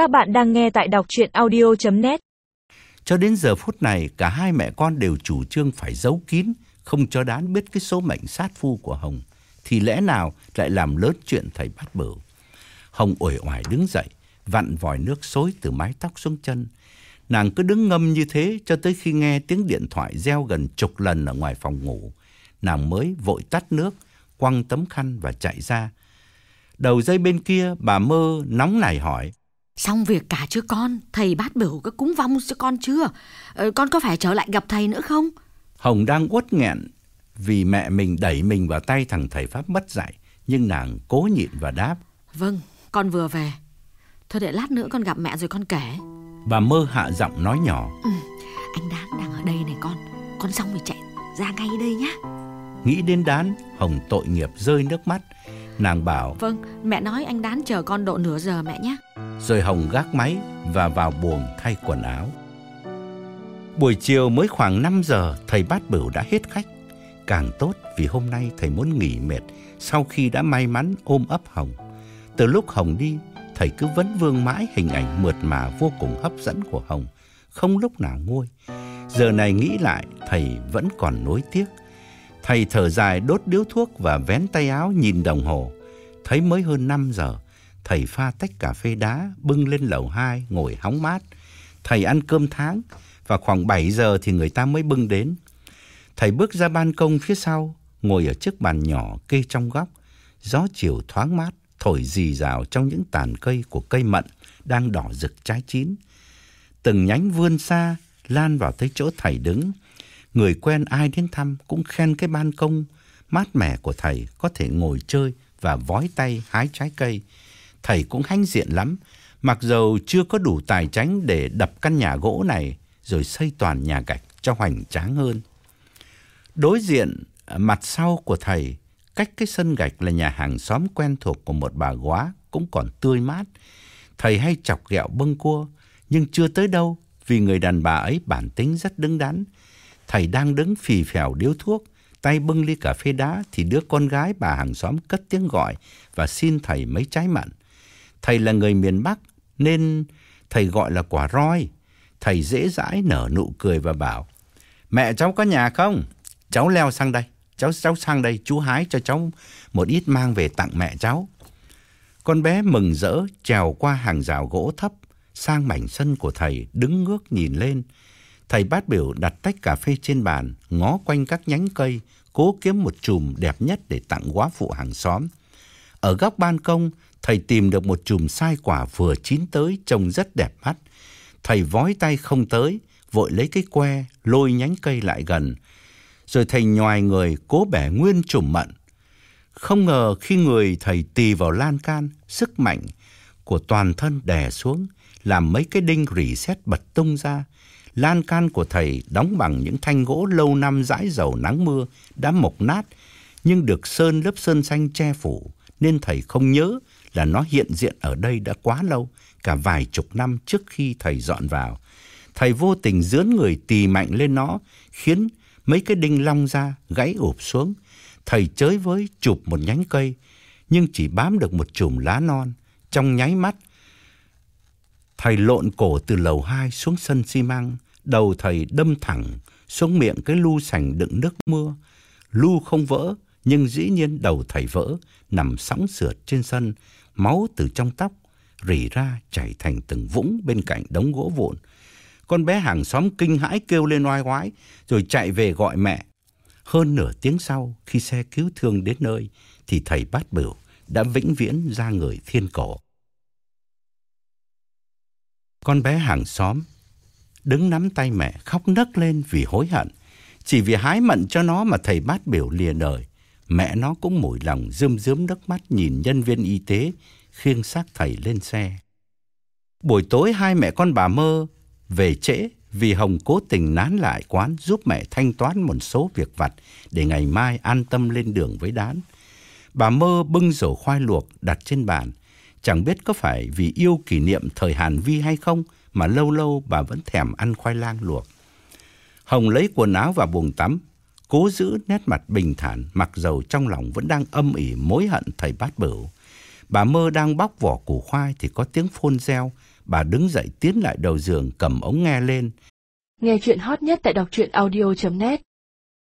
Các bạn đang nghe tại đọc chuyện audio.net Cho đến giờ phút này, cả hai mẹ con đều chủ trương phải giấu kín, không cho đán biết cái số mệnh sát phu của Hồng. Thì lẽ nào lại làm lớn chuyện thầy bắt bửu. Hồng ủi oải đứng dậy, vặn vòi nước xối từ mái tóc xuống chân. Nàng cứ đứng ngâm như thế cho tới khi nghe tiếng điện thoại reo gần chục lần ở ngoài phòng ngủ. Nàng mới vội tắt nước, quăng tấm khăn và chạy ra. Đầu dây bên kia, bà mơ nóng nảy hỏi. Xong việc cả chưa con, thầy bát bửu có cúng vong cho con chưa? Ờ, con có phải trở lại gặp thầy nữa không? Hồng đang uất nghẹn vì mẹ mình đẩy mình vào tay thằng thầy Pháp mất dạy. Nhưng nàng cố nhịn và đáp. Vâng, con vừa về. Thôi để lát nữa con gặp mẹ rồi con kể. Bà mơ hạ giọng nói nhỏ. Ừ, anh Đán đang ở đây này con. Con xong rồi chạy ra ngay đây nhá. Nghĩ đến đán, Hồng tội nghiệp rơi nước mắt. Nàng bảo. Vâng, mẹ nói anh Đán chờ con độ nửa giờ mẹ nhé. Rồi Hồng gác máy và vào buồng thay quần áo. Buổi chiều mới khoảng 5 giờ, thầy bát bửu đã hết khách. Càng tốt vì hôm nay thầy muốn nghỉ mệt sau khi đã may mắn ôm ấp Hồng. Từ lúc Hồng đi, thầy cứ vấn vương mãi hình ảnh mượt mà vô cùng hấp dẫn của Hồng, không lúc nào nguôi. Giờ này nghĩ lại, thầy vẫn còn nối tiếc. Thầy thở dài đốt điếu thuốc và vén tay áo nhìn đồng hồ. Thấy mới hơn 5 giờ, thầy pha tách cà phê đá, bưng lên lầu 2, ngồi hóng mát. Thầy ăn cơm tháng, và khoảng 7 giờ thì người ta mới bưng đến. Thầy bước ra ban công phía sau, ngồi ở chiếc bàn nhỏ kê trong góc. Gió chiều thoáng mát, thổi rì rào trong những tàn cây của cây mận đang đỏ rực trái chín. Từng nhánh vươn xa, lan vào tới chỗ thầy đứng. Người quen ai đến thăm cũng khen cái ban công mát mẻ của thầy có thể ngồi chơi và vói tay hái trái cây. Thầy cũng hãnh diện lắm, mặc dầu chưa có đủ tài chánh để đập căn nhà gỗ này rồi xây toàn nhà gạch cho hoành tráng hơn. Đối diện à, mặt sau của thầy, cách cái sân gạch là nhà hàng xóm quen thuộc của một bà góa cũng còn tươi mát. Thầy hay chọc ghẹo bâng cua, nhưng chưa tới đâu vì người đàn bà ấy bản tính rất đứng đắn. Thầy đang đứng phì phèo điếu thuốc, tay bưng ly cà phê đá thì đứa con gái bà hàng xóm cất tiếng gọi và xin thầy mấy trái mận. Thầy là người miền Bắc nên thầy gọi là quả roi. Thầy dễ dãi nở nụ cười và bảo, mẹ cháu có nhà không? Cháu leo sang đây, cháu cháu sang đây, chú hái cho cháu một ít mang về tặng mẹ cháu. Con bé mừng rỡ trèo qua hàng rào gỗ thấp sang mảnh sân của thầy đứng ngước nhìn lên. Thầy bát biểu đặt tách cà phê trên bàn, ngó quanh các nhánh cây, cố kiếm một chùm đẹp nhất để tặng quá phụ hàng xóm. Ở góc ban công, thầy tìm được một chùm sai quả vừa chín tới trông rất đẹp mắt. Thầy vói tay không tới, vội lấy cái que, lôi nhánh cây lại gần. Rồi thầy nhòi người cố bẻ nguyên chùm mận. Không ngờ khi người thầy tì vào lan can, sức mạnh của toàn thân đè xuống, làm mấy cái đinh rỉ sét bật tung ra. Lan can của thầy đóng bằng những thanh gỗ lâu năm dãi dầu nắng mưa, đã mộc nát, nhưng được sơn lớp sơn xanh che phủ, nên thầy không nhớ là nó hiện diện ở đây đã quá lâu, cả vài chục năm trước khi thầy dọn vào. Thầy vô tình dướn người tì mạnh lên nó, khiến mấy cái đinh long ra, gãy ụp xuống. Thầy chới với chụp một nhánh cây, nhưng chỉ bám được một chùm lá non. Trong nháy mắt, thầy lộn cổ từ lầu 2 xuống sân xi măng, đầu thầy đâm thẳng xuống miệng cái lu sành đựng nước mưa. Lu không vỡ, nhưng dĩ nhiên đầu thầy vỡ, nằm sóng sượt trên sân, máu từ trong tóc rỉ ra chảy thành từng vũng bên cạnh đống gỗ vụn. Con bé hàng xóm kinh hãi kêu lên oai oái rồi chạy về gọi mẹ. Hơn nửa tiếng sau khi xe cứu thương đến nơi thì thầy bát bửu đã vĩnh viễn ra người thiên cổ. Con bé hàng xóm đứng nắm tay mẹ khóc nấc lên vì hối hận. Chỉ vì hái mận cho nó mà thầy bát biểu lìa đời. Mẹ nó cũng mủi lòng rơm rớm nước mắt nhìn nhân viên y tế, khiêng xác thầy lên xe. Buổi tối hai mẹ con bà mơ về trễ vì Hồng cố tình nán lại quán giúp mẹ thanh toán một số việc vặt để ngày mai an tâm lên đường với đán. Bà mơ bưng rổ khoai luộc đặt trên bàn. Chẳng biết có phải vì yêu kỷ niệm thời Hàn Vi hay không mà lâu lâu bà vẫn thèm ăn khoai lang luộc. Hồng lấy quần áo vào buồng tắm, cố giữ nét mặt bình thản mặc dầu trong lòng vẫn đang âm ỉ mối hận thầy bát bửu. Bà mơ đang bóc vỏ củ khoai thì có tiếng phôn reo, Bà đứng dậy tiến lại đầu giường cầm ống nghe lên. Nghe chuyện hot nhất tại đọc truyện audio.net